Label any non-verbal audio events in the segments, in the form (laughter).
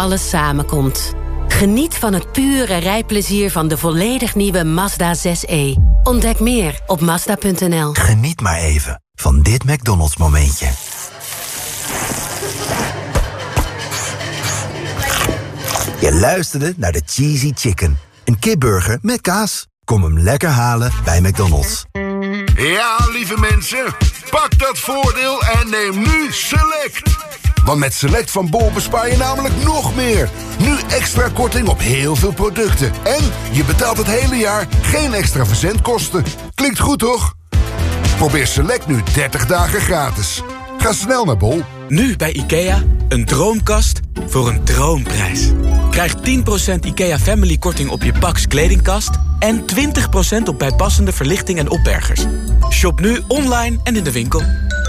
alles samenkomt. Geniet van het pure rijplezier van de volledig nieuwe Mazda 6e. Ontdek meer op Mazda.nl. Geniet maar even van dit McDonald's momentje. Je luisterde naar de Cheesy Chicken. Een kipburger met kaas. Kom hem lekker halen bij McDonald's. Ja, lieve mensen, pak dat voordeel en neem nu Select. Want met Select van Bol bespaar je namelijk nog meer. Nu extra korting op heel veel producten. En je betaalt het hele jaar geen extra verzendkosten. Klinkt goed, toch? Probeer Select nu 30 dagen gratis. Ga snel naar Bol. Nu bij IKEA, een droomkast voor een droomprijs. Krijg 10% IKEA Family korting op je Pax kledingkast... en 20% op bijpassende verlichting en opbergers. Shop nu online en in de winkel.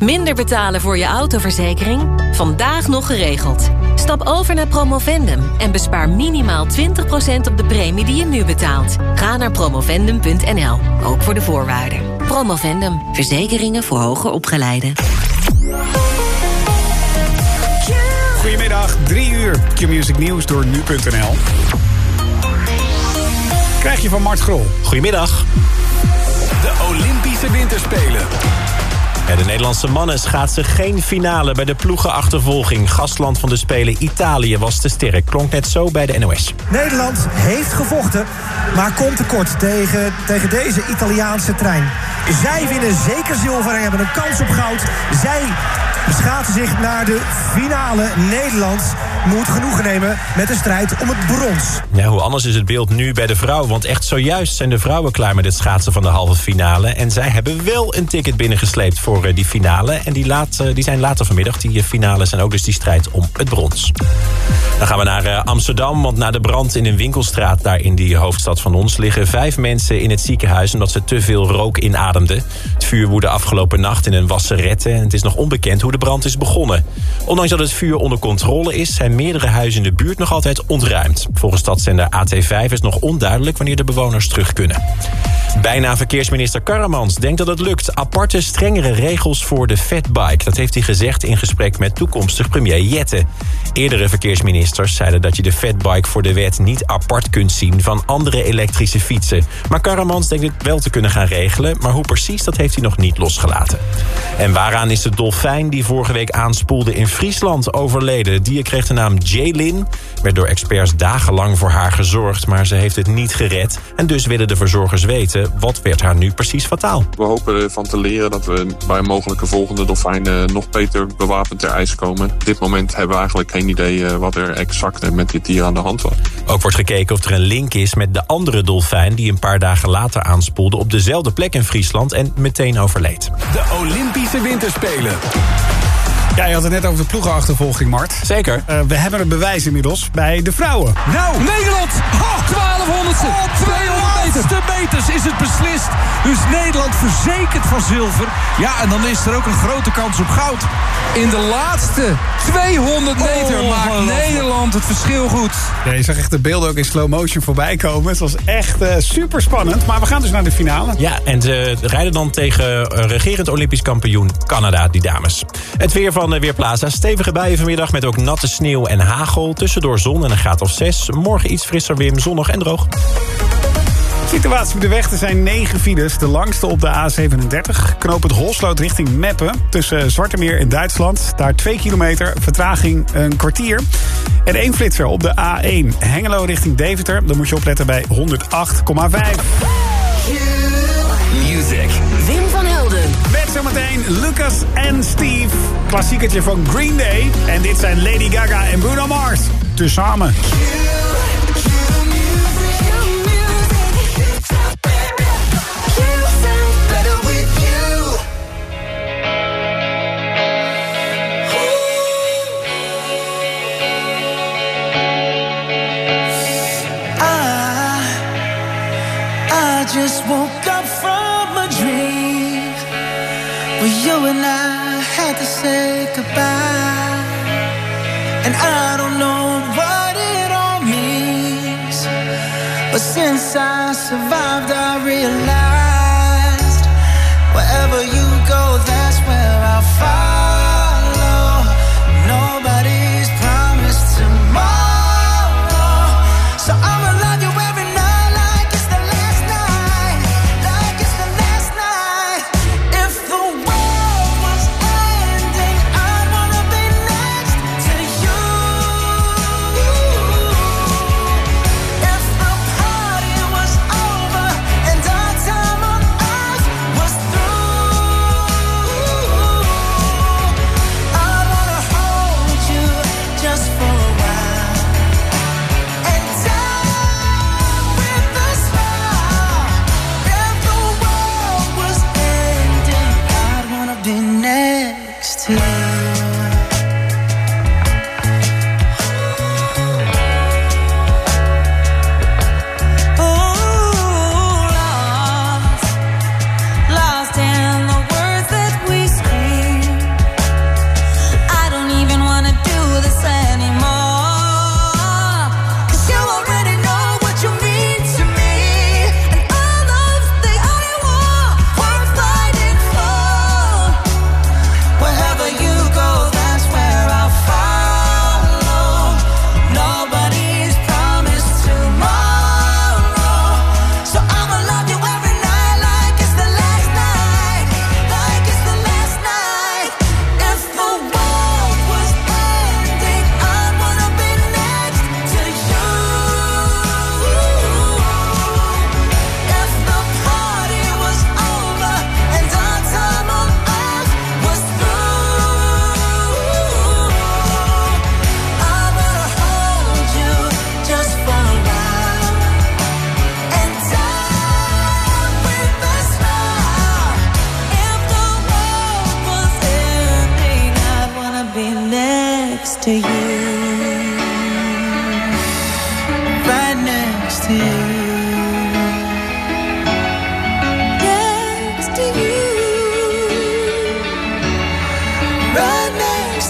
Minder betalen voor je autoverzekering? Vandaag nog geregeld. Stap over naar Promovendum en bespaar minimaal 20% op de premie die je nu betaalt. Ga naar promovendum.nl, ook voor de voorwaarden. Promovendum, verzekeringen voor hoger opgeleiden. Goedemiddag, 3 uur. Q-Music Nieuws door nu.nl. Krijg je van Mart Grol. Goedemiddag. De Olympische Winterspelen. De Nederlandse mannen schaatsen geen finale bij de ploegenachtervolging. Gastland van de Spelen Italië was te sterk. Klonk net zo bij de NOS. Nederland heeft gevochten, maar komt tekort tegen, tegen deze Italiaanse trein. Zij winnen zeker zilver en hebben een kans op goud. Zij schaatsen zich naar de finale. Nederland moet genoegen nemen met de strijd om het brons. Ja, hoe anders is het beeld nu bij de vrouw? Want echt zojuist zijn de vrouwen klaar met het schaatsen van de halve finale. En zij hebben wel een ticket binnengesleept voor eh, die finale. En die, laat, eh, die zijn later vanmiddag, die eh, finales. En ook dus die strijd om het brons. Dan gaan we naar Amsterdam, want na de brand in een winkelstraat... daar in die hoofdstad van ons liggen vijf mensen in het ziekenhuis... omdat ze te veel rook Het vuur woedde afgelopen nacht in een wasserette... en het is nog onbekend hoe de brand is begonnen. Ondanks dat het vuur onder controle is... zijn meerdere huizen in de buurt nog altijd ontruimd. Volgens stadszender AT5 is nog onduidelijk wanneer de bewoners terug kunnen. Bijna verkeersminister Karremans denkt dat het lukt. Aparte, strengere regels voor de fatbike. Dat heeft hij gezegd in gesprek met toekomstig premier Jette. Eerdere verkeersministers zeiden dat je de fatbike voor de wet niet apart kunt zien van andere elektrische fietsen. Maar Karremans denkt het wel te kunnen gaan regelen, maar hoe precies dat heeft hij nog niet losgelaten. En waaraan is de dolfijn die vorige week aanspoelde in Friesland overleden? Het dier kreeg de naam Jaylin, werd door experts dagenlang voor haar gezorgd, maar ze heeft het niet gered. En dus willen de verzorgers weten, wat werd haar nu precies fataal? We hopen ervan te leren dat we bij een mogelijke volgende dolfijn nog beter bewapend ter ijs komen. Op dit moment hebben we eigenlijk geen idee eh, wat er exact met dit dier aan de hand was. Ook wordt gekeken of er een link is met de andere dolfijn... die een paar dagen later aanspoelde op dezelfde plek in Friesland... en meteen overleed. De Olympische Winterspelen. Ja, je had het net over de ploegenachtervolging, Mart. Zeker. Uh, we hebben het bewijs inmiddels bij de vrouwen. Nou, Nederland! Oh, 1200ste! Oh, 200 meter. Meters is het beslist. Dus Nederland verzekerd van zilver. Ja, en dan is er ook een grote kans op goud. In de laatste 200 meter oh, maakt Nederland het verschil goed. Ja, je zag echt de beelden ook in slow motion voorbij komen. Het was echt uh, super spannend. Maar we gaan dus naar de finale. Ja, en ze rijden dan tegen uh, regerend Olympisch kampioen Canada, die dames. Het weer van uh, Weerplaza. Stevige buien vanmiddag met ook natte sneeuw en hagel. Tussendoor zon en een graad of 6. Morgen iets frisser weer, zonnig en droog. Situatie op de weg. Er zijn negen files. De langste op de A37. Knoop het Holsloot richting Meppen. Tussen Zwartemeer en Duitsland. Daar 2 kilometer. Vertraging een kwartier. En één flitser op de A1. Hengelo richting Deventer. Dan moet je opletten bij 108,5. Music. Wim van Helden. Met zometeen Lucas en Steve. Klassiekertje van Green Day. En dit zijn Lady Gaga en Bruno Mars. Tezamen. just woke up from a dream where you and I had to say goodbye. And I don't know what it all means, but since I survived, I realized.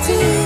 to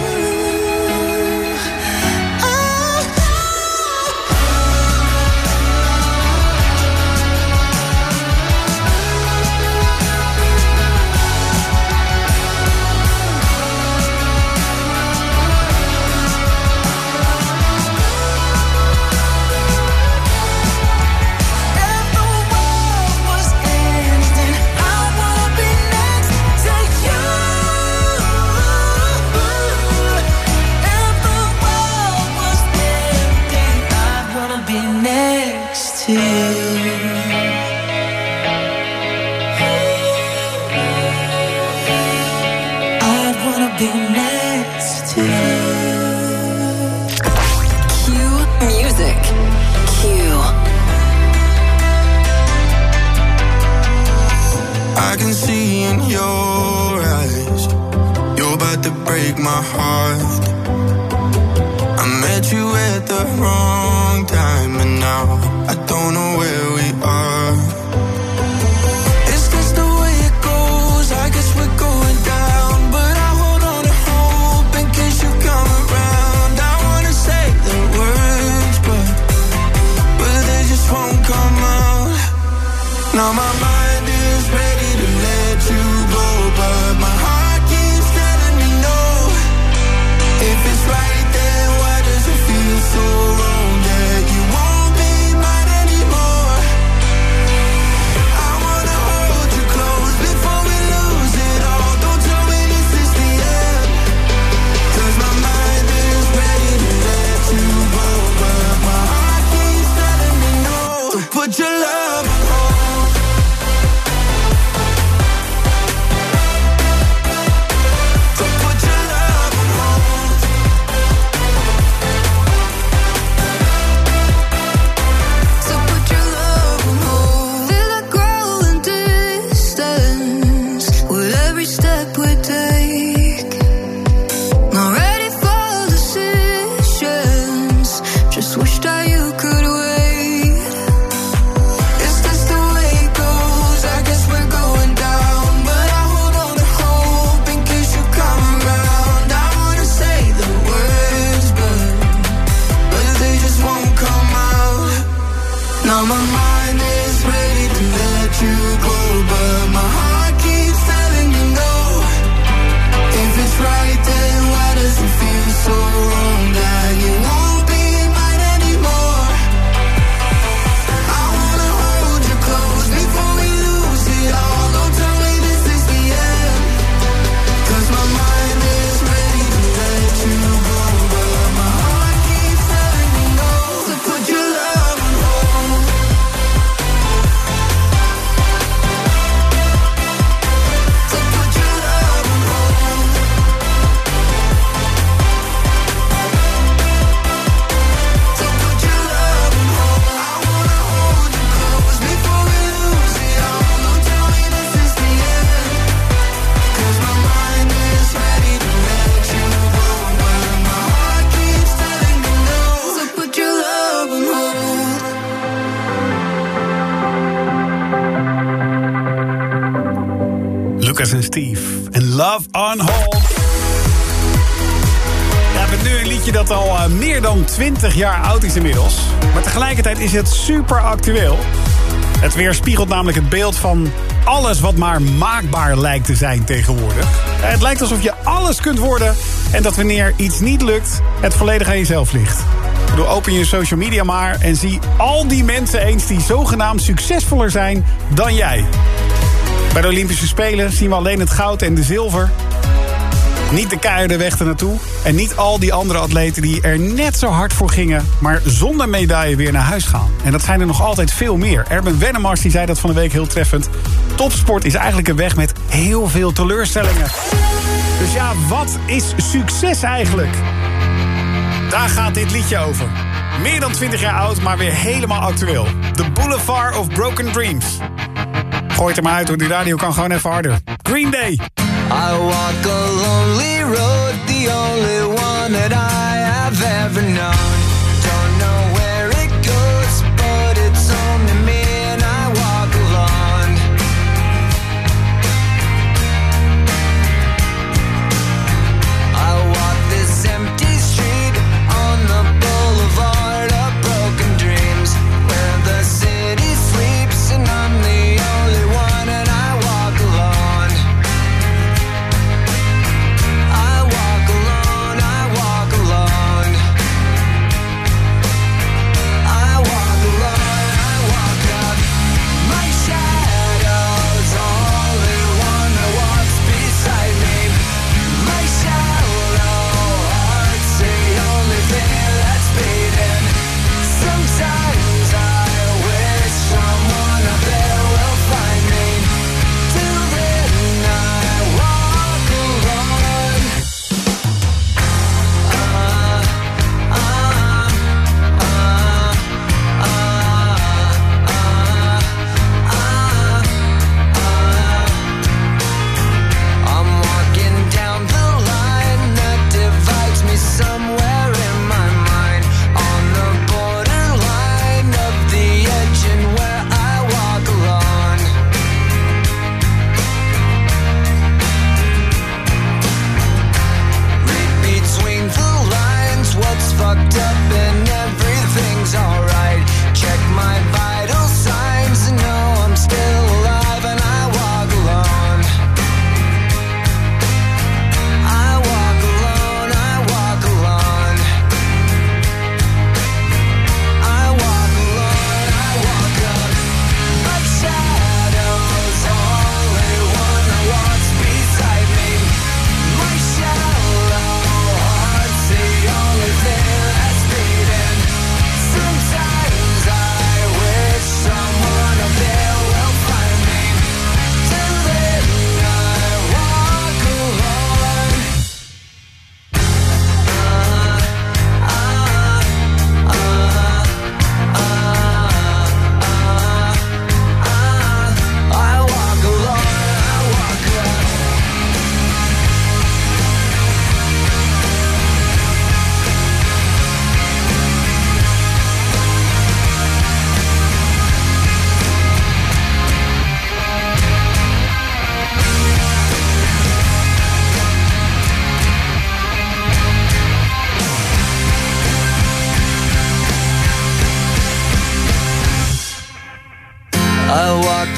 Steve. En Love on Hold. We hebben nu een liedje dat al eh, meer dan 20 jaar oud is inmiddels. Maar tegelijkertijd is het super actueel. Het weerspiegelt namelijk het beeld van alles wat maar maakbaar lijkt te zijn tegenwoordig. Ja, Het lijkt alsof je alles kunt worden en dat wanneer iets niet lukt, het volledig aan jezelf ligt. Bedoel, open je social media maar en zie al die mensen eens die zogenaamd succesvoller zijn dan jij. Bij de Olympische Spelen zien we alleen het goud en de zilver. Niet de keiharde weg ernaartoe. En niet al die andere atleten die er net zo hard voor gingen... maar zonder medaille weer naar huis gaan. En dat zijn er nog altijd veel meer. Erben Wennemars die zei dat van de week heel treffend. Topsport is eigenlijk een weg met heel veel teleurstellingen. Dus ja, wat is succes eigenlijk? Daar gaat dit liedje over. Meer dan 20 jaar oud, maar weer helemaal actueel. The Boulevard of Broken Dreams. Gooi het er maar uit hoor, die radio kan gewoon even harder. Green Day. I walk a lonely road, the only one that I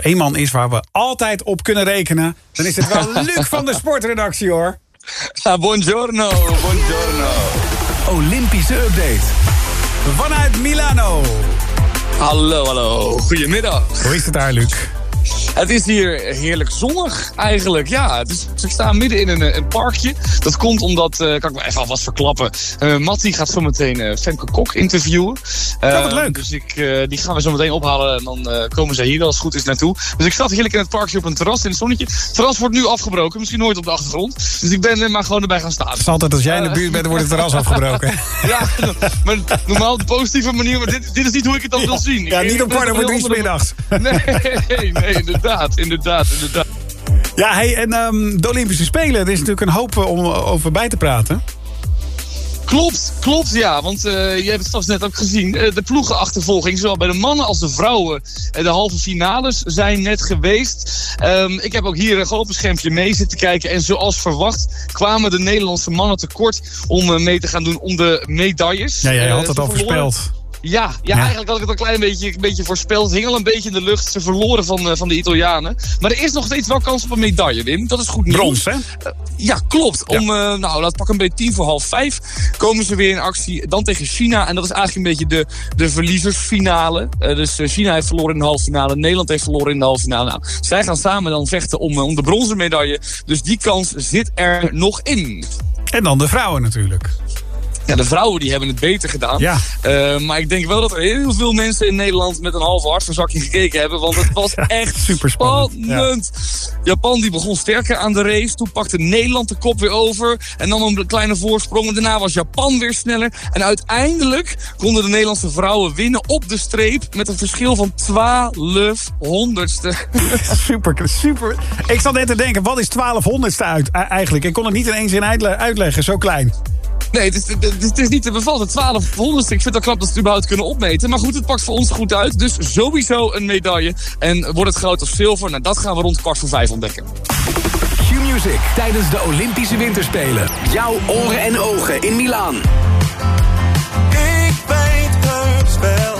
er één man is waar we altijd op kunnen rekenen... dan is het wel (laughs) Luc van de sportredactie, hoor. buongiorno, buongiorno. Olympische update. Vanuit Milano. Hallo, hallo. Goedemiddag. Hoe is het daar, Luc? Het is hier heerlijk zonnig eigenlijk. Ja, het is, ik sta midden in een, eh, een parkje. Dat komt omdat, eh, kan ik wel even alvast verklappen. Uh, Mattie gaat zo meteen eh, Femke Kok interviewen. Wat Eh, leuk. Dus ik, eh, die gaan we zo meteen ophalen en dan eh, komen zij hier wel als het goed is naartoe. Dus ik zat heerlijk in het parkje op een terras in het zonnetje. Het terras wordt nu afgebroken, misschien nooit op de achtergrond. Dus ik ben maar gewoon erbij gaan staan. Het is altijd als jij in de buurt bent, wordt het terras afgebroken. (laughs) Ja, maar normaal op de positieve manier, maar dit, dit is niet hoe ik het dan wil zien. Ja, niet ben kwart over drie middags. Nee, nee, inderdaad, inderdaad, inderdaad. Ja, hey, en ehm, de Olympische Spelen, er is natuurlijk een hoop eh, om over bij te praten. Klopt, klopt, ja. Want eh je hebt het vast net ook gezien. eh, de ploegenachtervolging, zowel bij de mannen als de vrouwen. eh, de halve finales zijn net geweest. Ehm, ik heb ook hier een groot schermpje mee zitten kijken. En zoals verwacht kwamen de Nederlandse mannen tekort om eh, mee te gaan doen om de medailles. Ja, jij Eh, had het al verloren- voorspeld. Ja, ja, eigenlijk had ik het een klein beetje, een beetje voorspeld. Het hing al een beetje in de lucht. Ze verloren van, eh, van de Italianen. Maar er is nog steeds wel kans op een medaille, Wim. Dat is goed nieuws. Brons, hè? Eh, ja, klopt. Om, eh, nou, laat pakken een beetje tien voor half vijf komen ze weer in actie. Dan tegen China. En dat is eigenlijk een beetje de, de verliezersfinale. Dus China heeft verloren in de halve finale. Nederland heeft verloren in de halve finale. Nou, zij gaan samen dan vechten om, om de bronzen medaille. Dus die kans zit er nog in. En dan de vrouwen natuurlijk. Ja, de vrouwen die hebben het beter gedaan. Ja. Eh, maar ik denk wel dat er heel veel mensen in Nederland met een halve hartverzakking gekeken hebben. Want het was (laughs) echt super spannend. Japan die begon sterker aan de race. Toen pakte Nederland de kop weer over. En dan een kleine voorsprong. En daarna was Japan weer sneller. En uiteindelijk konden de Nederlandse vrouwen winnen op de streep. Met een verschil van 12 honderdste. (laughs) super, super. Ik zat net te denken, wat is 1200ste uit, e- eigenlijk? Ik kon het niet in één zin uitle- uitleggen, zo klein. Nee, het is, het, is, het is niet te bevatten. 1200ste. Ik vind het wel knap dat ze het überhaupt kunnen opmeten. Maar goed, het pakt voor ons goed uit. Dus sowieso een medaille. En wordt het goud of zilver? Nou, dat gaan we rond kwart voor vijf ontdekken. Q-Music tijdens de Olympische Winterspelen. Jouw oren en ogen in Milaan. Ik weet het wel,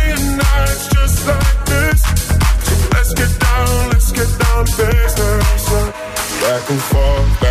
Back and forth,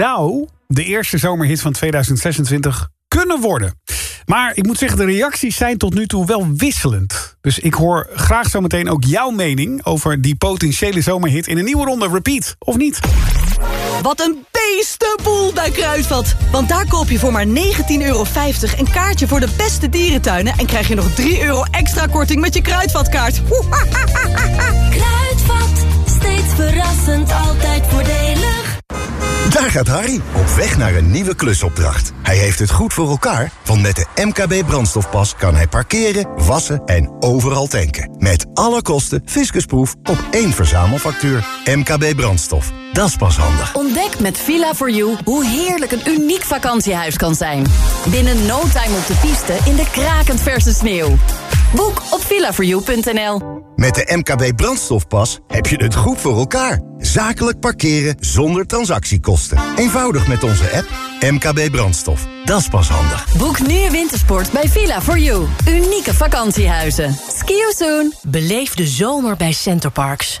Zou de eerste zomerhit van 2026 kunnen worden. Maar ik moet zeggen, de reacties zijn tot nu toe wel wisselend. Dus ik hoor graag zometeen ook jouw mening over die potentiële zomerhit in een nieuwe ronde. Repeat, of niet? Wat een beestenboel bij Kruidvat. Want daar koop je voor maar 19,50 euro een kaartje voor de beste dierentuinen... en krijg je nog 3 euro extra korting met je Kruidvatkaart. Kruidvat, steeds verrassend, altijd voordelig. Daar gaat Harry, op weg naar een nieuwe klusopdracht. Hij heeft het goed voor elkaar, want met de MKB brandstofpas kan hij parkeren, wassen en overal tanken. Met alle kosten fiscusproef op één verzamelfactuur. MKB brandstof, dat is pas handig. Ontdek met Villa4You hoe heerlijk een uniek vakantiehuis kan zijn. Binnen no time op de piste in de krakend verse sneeuw. Boek op villa4you.nl. Met de MKB brandstofpas heb je het goed voor elkaar. Zakelijk parkeren zonder transactiekosten. Eenvoudig met onze app MKB brandstof. Dat is pas handig. Boek nu je wintersport bij Villa4You. Unieke vakantiehuizen. Ski you soon. Beleef de zomer bij Centerparks.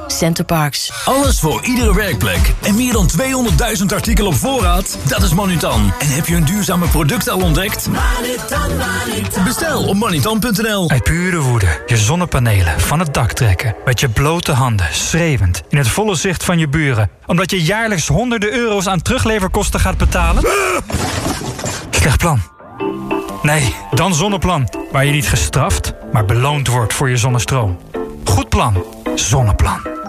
Centerparks. Alles voor iedere werkplek. En meer dan 200.000 artikelen op voorraad? Dat is Manutan. En heb je een duurzame product al ontdekt? Manutan, Manutan. Bestel op manutan.nl. Uit pure woede je zonnepanelen van het dak trekken. Met je blote handen, schreeuwend, in het volle zicht van je buren. Omdat je jaarlijks honderden euro's aan terugleverkosten gaat betalen? Slecht plan. Nee, dan Zonneplan. Waar je niet gestraft, maar beloond wordt voor je zonnestroom. Goed plan. Zonneplan.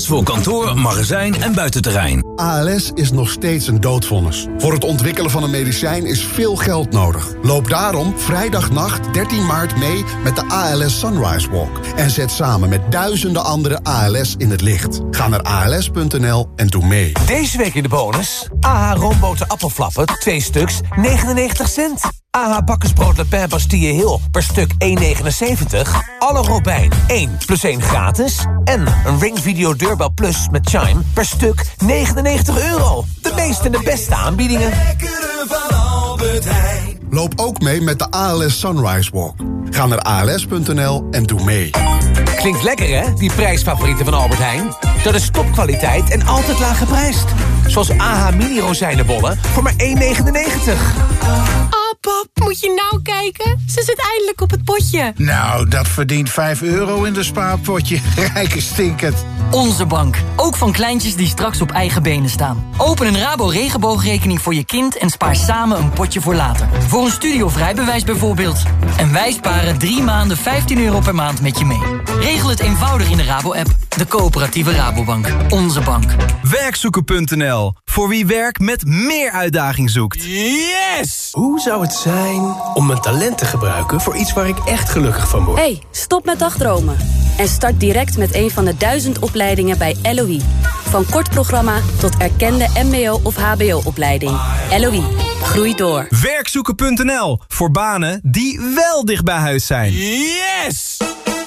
Alles voor kantoor, magazijn en buitenterrein. ALS is nog steeds een doodvonnis. Voor het ontwikkelen van een medicijn is veel geld nodig. Loop daarom vrijdagnacht 13 maart mee met de ALS Sunrise Walk. En zet samen met duizenden andere ALS in het licht. Ga naar als.nl en doe mee. Deze week in de bonus. AH roomboten appelflappen, 2 stuks, 99 cent. AH bakkersbrood Le Pen Bastille Hill per stuk 1,79. Alle Robijn 1 plus 1 gratis. En een Ring Video Deurbel Plus met Chime per stuk 99 euro. De meeste en de beste aanbiedingen. Loop ook mee met de ALS Sunrise Walk. Ga naar als.nl en doe mee. Klinkt lekker hè, die prijsfavorieten van Albert Heijn? Dat is topkwaliteit en altijd laag geprijsd. Zoals AH Mini rozijnenbollen voor maar 1,99. Pap, moet je nou kijken? Ze zit eindelijk op het potje. Nou, dat verdient 5 euro in de spaarpotje. (laughs) Rijke stinkend. Onze bank. Ook van kleintjes die straks op eigen benen staan. Open een Rabo regenboogrekening voor je kind en spaar samen een potje voor later. Voor een studiovrijbewijs bijvoorbeeld. En wij sparen drie maanden 15 euro per maand met je mee. Regel het eenvoudig in de Rabo-app. De coöperatieve Rabobank. Onze bank. Werkzoeken.nl. Voor wie werk met meer uitdaging zoekt. Yes! Hoe zou het zijn om mijn talent te gebruiken voor iets waar ik echt gelukkig van word? hey, stop met dagdromen. En start direct met een van de duizend opleidingen bij LOE. Van kort programma tot erkende mbo- of hbo-opleiding. LOE, groei door. Werkzoeken.nl. Voor banen die wel dicht bij huis zijn. Yes!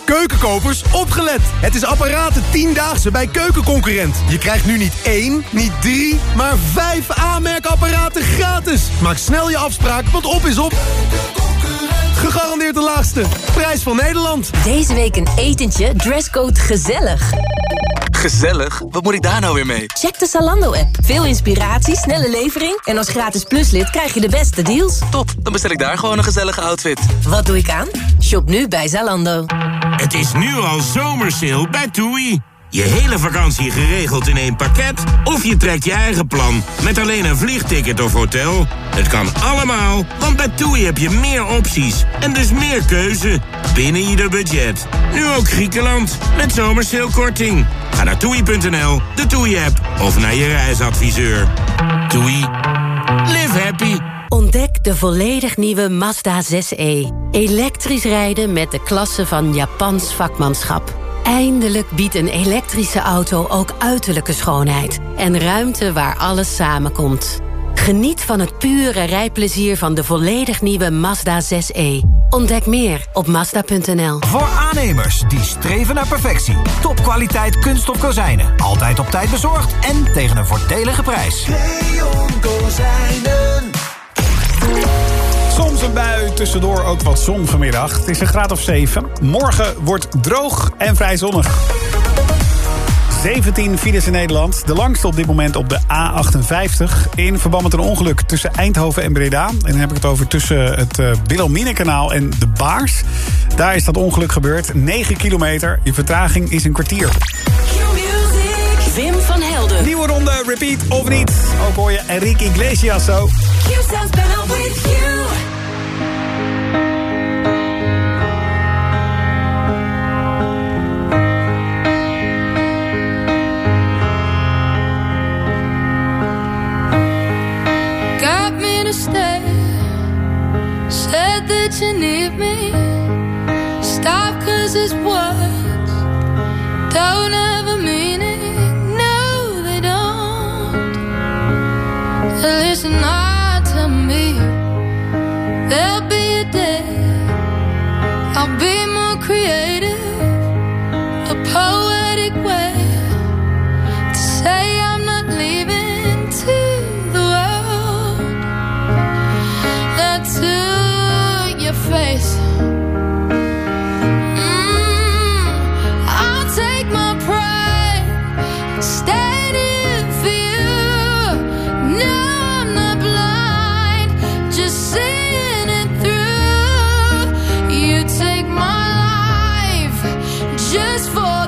Keukenkopers, opgelet! Het is apparaten 10-daagse bij Keukenconcurrent. Je krijgt nu niet één, niet drie, maar vijf aanmerkapparaten gratis. Maak snel je afspraak, want op is op. Gegarandeerd de laagste. Prijs van Nederland. Deze week een etentje, dresscode gezellig. Gezellig? Wat moet ik daar nou weer mee? Check de Zalando-app. Veel inspiratie, snelle levering... en als gratis pluslid krijg je de beste deals. Top, dan bestel ik daar gewoon een gezellige outfit. Wat doe ik aan? Shop nu bij Zalando. Het is nu al zomersale bij TUI. Je hele vakantie geregeld in één pakket? Of je trekt je eigen plan met alleen een vliegticket of hotel? Het kan allemaal, want bij TUI heb je meer opties en dus meer keuze binnen ieder budget. Nu ook Griekenland met zomerseelkorting. Ga naar toei.nl, de TUI-app of naar je reisadviseur. TUI. Live happy. Ontdek de volledig nieuwe Mazda 6e. Elektrisch rijden met de klasse van Japans vakmanschap. Eindelijk biedt een elektrische auto ook uiterlijke schoonheid. En ruimte waar alles samenkomt. Geniet van het pure rijplezier van de volledig nieuwe Mazda 6e. Ontdek meer op Mazda.nl. Voor aannemers die streven naar perfectie. Topkwaliteit kunststof kozijnen. Altijd op tijd bezorgd en tegen een voordelige prijs. Leon Kozijnen. Soms een bui, tussendoor ook wat zon vanmiddag. Het is een graad of 7. Morgen wordt droog en vrij zonnig. 17 files in Nederland. De langste op dit moment op de A58. In verband met een ongeluk tussen Eindhoven en Breda. En dan heb ik het over tussen het uh, Wilhelminekanaal en de Baars. Daar is dat ongeluk gebeurd. 9 kilometer. Je vertraging is een kwartier. Wim van Helden. Nieuwe ronde, repeat of niet. Ook hoor je Enrique Iglesias zo. Sounds better with you. To stay. Said that you need me. Stop, cause it's words don't ever mean just for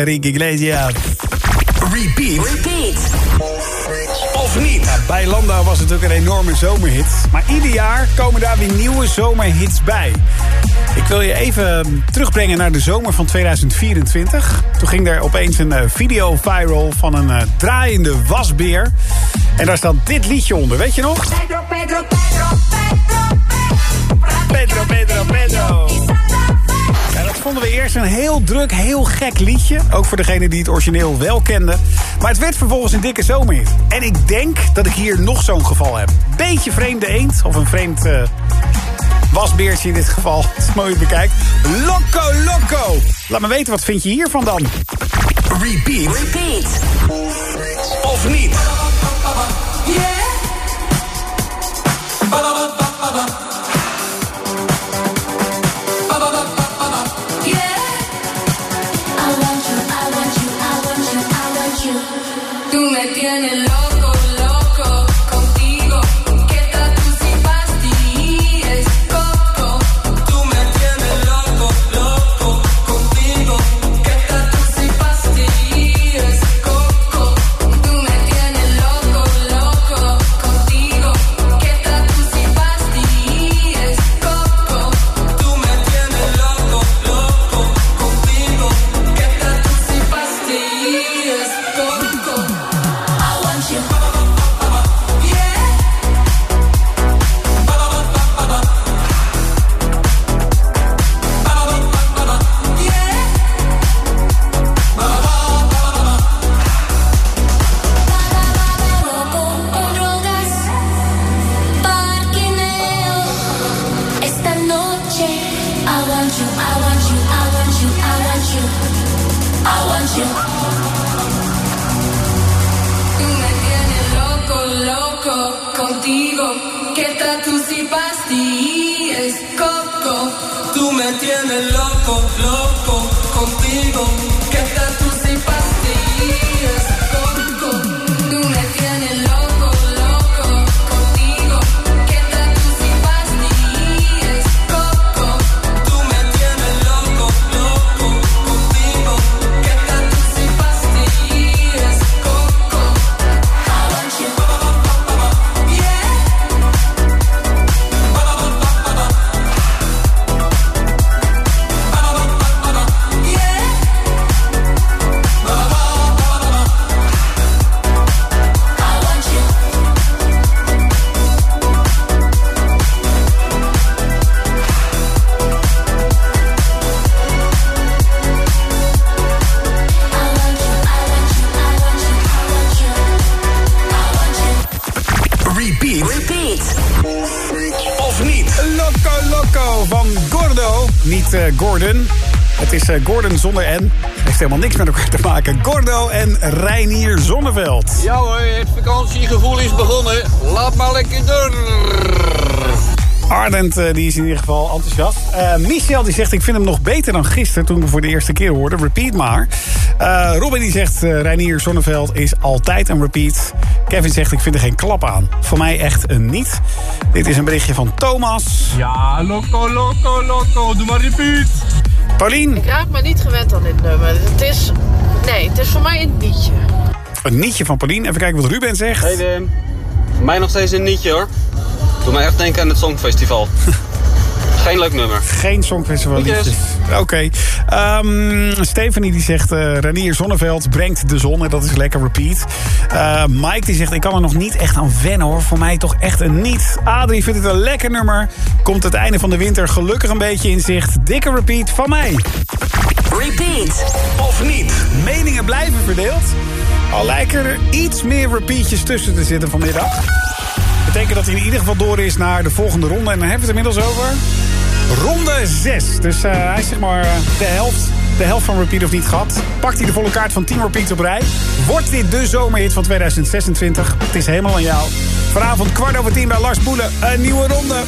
Enrique Iglesias. Repeat. Repeat. Of niet? Bij Landa was het ook een enorme zomerhit. Maar ieder jaar komen daar weer nieuwe zomerhits bij. Ik wil je even terugbrengen naar de zomer van 2024. Toen ging er opeens een eh, video viral van een eh, draaiende wasbeer. En daar staat dit liedje onder, weet je nog? Pedro, Pedro, Pedro, Pedro, Pedro, Pedro. Pedro vonden we eerst een heel druk, heel gek liedje. Ook voor degene die het origineel wel kende. Maar het werd vervolgens een dikke zomer. En ik denk dat ik hier nog zo'n geval heb. Beetje vreemde eend, of een vreemd eh, wasbeertje in dit geval. (laughs) dat is mooi bekijkt. Loco, loco! Laat me weten, wat vind je hiervan dan? Repeat. Repeat. Of niet? Yeah. Zonder N. Heeft helemaal niks met elkaar te maken. Gordo en Reinier Zonneveld. Ja hoor, het vakantiegevoel is begonnen. Laat maar lekker door. Ardent eh, die is in ieder geval enthousiast. Eh, Michel die zegt, ik vind hem nog beter dan gisteren... toen we voor de eerste keer hoorden. Repeat maar. Eh, Robin die zegt, eh Reinier Zonneveld is altijd een repeat. Kevin zegt, ik vind er geen klap aan. Voor mij echt een niet. Dit is een berichtje van Thomas. Ja, loco, loco, loco. Doe maar repeat. Paulien. Ik raak me niet gewend aan dit nummer. Het is... Nee, het is voor mij een nietje. Een nietje van Paulien. Even kijken wat Ruben zegt. Hey Wim. Voor mij nog steeds een nietje hoor. Doe me echt denken aan het Songfestival. (laughs) Geen leuk nummer. Geen Songfestival liedjes. Oké. Ehm, Stephanie die zegt, eh Ranier Zonneveld brengt de zon. En dat is lekker repeat. Eh, Mike die zegt, ik kan er nog niet echt aan wennen hoor. Voor mij toch echt een niet. Adrie vindt het een lekker nummer. Komt het einde van de winter gelukkig een beetje in zicht. Dikke repeat van mij. Repeat. Of niet. Meningen blijven verdeeld. Al lijken er iets meer repeatjes tussen te zitten vanmiddag. Betekent dat hij in ieder geval door is naar de volgende ronde. En dan hebben we het inmiddels over ronde 6. Dus eh, hij is zeg maar eh, de helft, de helft van repeat of niet gehad. Pakt hij de volle kaart van 10 repeats op rij. Wordt dit de zomerhit van 2026? Het is helemaal aan jou. Vanavond kwart over tien bij Lars Boelen. Een nieuwe ronde.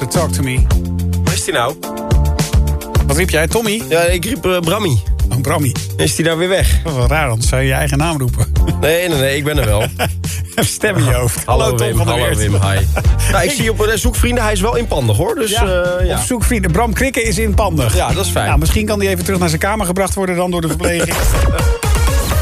Wat talk to me. Waar is die nou? Wat riep jij, Tommy? Ja, ik riep eh, Brammy. Oh, Brammy. Is die nou weer weg? Wel raar, anders zou je je eigen naam roepen. Nee, nee, nee, ik ben er wel. (laughs) Stem in je hoofd. (laughs) Hallo, Tom Wim, van der hallo. Wim, hi. (laughs) Nou, ik zie op de zoekvrienden, hij is wel inpandig hoor. Dus, ja, eh, ja. op zoek vrienden. Bram Krikke is inpandig. Ja, dat is fijn. Nou, misschien kan hij even terug naar zijn kamer gebracht worden dan door de verpleging.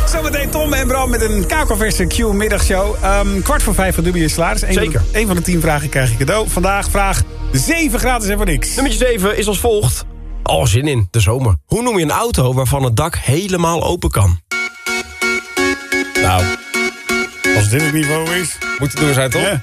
Zometeen Tom en Bram met een kakelverse Q-middagshow. Ehm, kwart voor vijf van Dubious Salaris. Eén Zeker. Van een van de tien vragen krijg je cadeau. Vandaag vraag 7 gratis en voor niks. Nummertje 7 is als volgt. Oh, zin in, de zomer. Hoe noem je een auto waarvan het dak helemaal open kan? Nou, Als dit het niveau is. moet het doen zijn toch? Ja.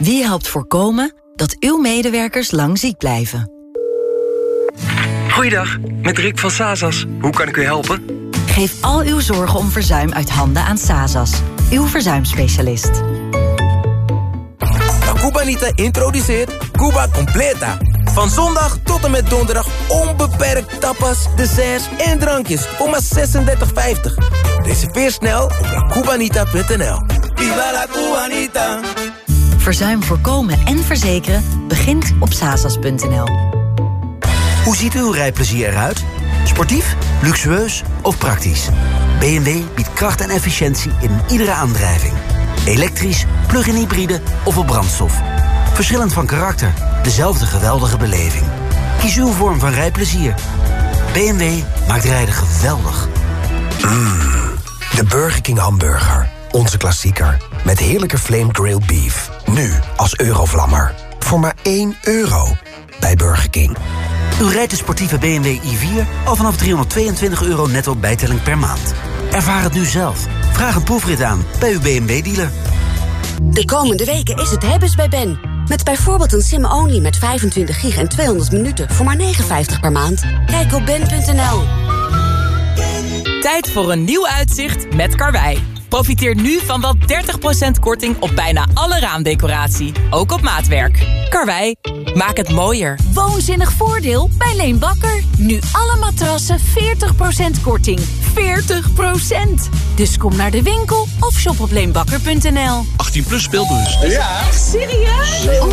Wie helpt voorkomen dat uw medewerkers lang ziek blijven? Goeiedag, met Rick van Sazas. Hoe kan ik u helpen? Geef al uw zorgen om verzuim uit handen aan Sazas, uw verzuimspecialist. La Cubanita introduceert Cuba Completa. Van zondag tot en met donderdag onbeperkt tapas, desserts en drankjes voor maar 36,50. Reserveer snel op lacubanita.nl. Viva la Cubanita! Verzuim voorkomen en verzekeren begint op sasas.nl. Hoe ziet uw rijplezier eruit? Sportief, luxueus of praktisch? BMW biedt kracht en efficiëntie in iedere aandrijving. Elektrisch, plug-in hybride of op brandstof. Verschillend van karakter, dezelfde geweldige beleving. Kies uw vorm van rijplezier. BMW maakt rijden geweldig. Mmm, de Burger King hamburger. Onze klassieker. Met heerlijke flame grilled beef. Nu als eurovlammer. Voor maar 1 euro. Bij Burger King. U rijdt de sportieve BMW i4 al vanaf 322 euro netto bijtelling per maand. Ervaar het nu zelf. Vraag een proefrit aan bij uw BMW-dealer. De komende weken is het hebben's bij Ben. Met bijvoorbeeld een sim-only met 25 gig en 200 minuten voor maar 59 per maand. Kijk op ben.nl. Tijd voor een nieuw uitzicht met Karwei. Profiteer nu van wel 30% korting op bijna alle raamdecoratie. Ook op maatwerk. Karwei, maak het mooier. Woonzinnig voordeel bij Leen Bakker. Nu alle matrassen 40% korting. 40%! Dus kom naar de winkel of shop op leenbakker.nl. 18 plus speelbus. Ja. Echt serieus? Oh,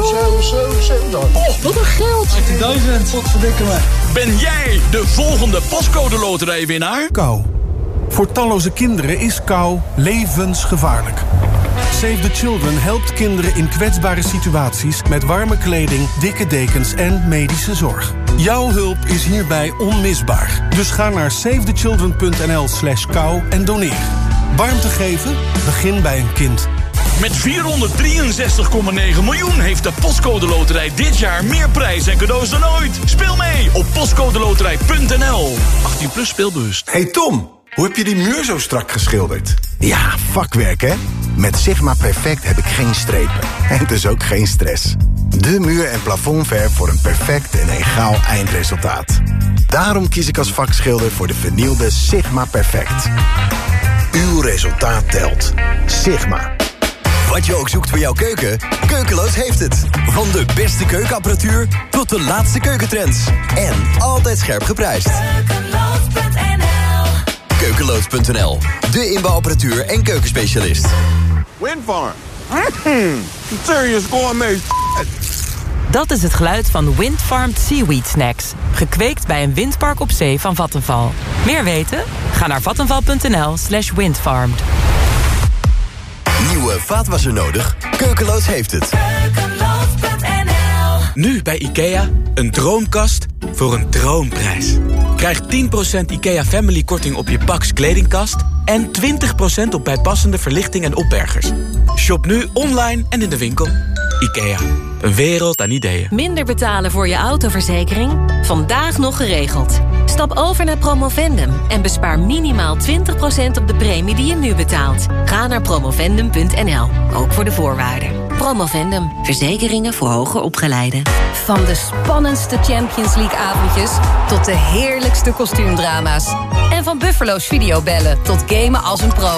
wat een geld. 18.000. Wat verdikken me. Ben jij de volgende postcode loterijwinnaar? Kou. Voor talloze kinderen is kou levensgevaarlijk. Save the Children helpt kinderen in kwetsbare situaties... met warme kleding, dikke dekens en medische zorg. Jouw hulp is hierbij onmisbaar. Dus ga naar savethechildren.nl slash kou en doneer. Warmte geven? Begin bij een kind. Met 463,9 miljoen heeft de Postcode Loterij dit jaar meer prijs en cadeaus dan ooit. Speel mee op postcodeloterij.nl. 18 plus speelbewust. Hey Tom, hoe heb je die muur zo strak geschilderd? Ja, vakwerk hè? Met Sigma Perfect heb ik geen strepen. (laughs) En dus ook geen stress. De muur- en plafondverf voor een perfect en egaal eindresultaat. Daarom kies ik als vakschilder voor de vernielde Sigma Perfect. Uw resultaat telt. Sigma. Wat je ook zoekt voor jouw keuken, Keukeloos heeft het. Van de beste keukenapparatuur tot de laatste keukentrends. En altijd scherp geprijsd. Keukeloos.nl, de inbouwapparatuur en keukenspecialist. Windfarm. Mm, serious gourmet Dat is het geluid van Windfarmed Seaweed Snacks. Gekweekt bij een windpark op zee van Vattenval. Meer weten? Ga naar vattenval.nl slash windfarmed. Nieuwe vaatwasser nodig? Keukeloos heeft het. Nu bij IKEA, een droomkast voor een droomprijs. Krijg 10% IKEA Family korting op je Pax kledingkast... en 20% op bijpassende verlichting en opbergers. Shop nu online en in de winkel. IKEA, een wereld aan ideeën. Minder betalen voor je autoverzekering? Vandaag nog geregeld. Stap over naar Promovendum en bespaar minimaal 20% op de premie die je nu betaalt. Ga naar promovendum.nl, ook voor de voorwaarden. Promovendum, verzekeringen voor hoger opgeleiden. Van de spannendste Champions League avondjes tot de heerlijkste kostuumdrama's. En van Buffalo's videobellen tot gamen als een pro.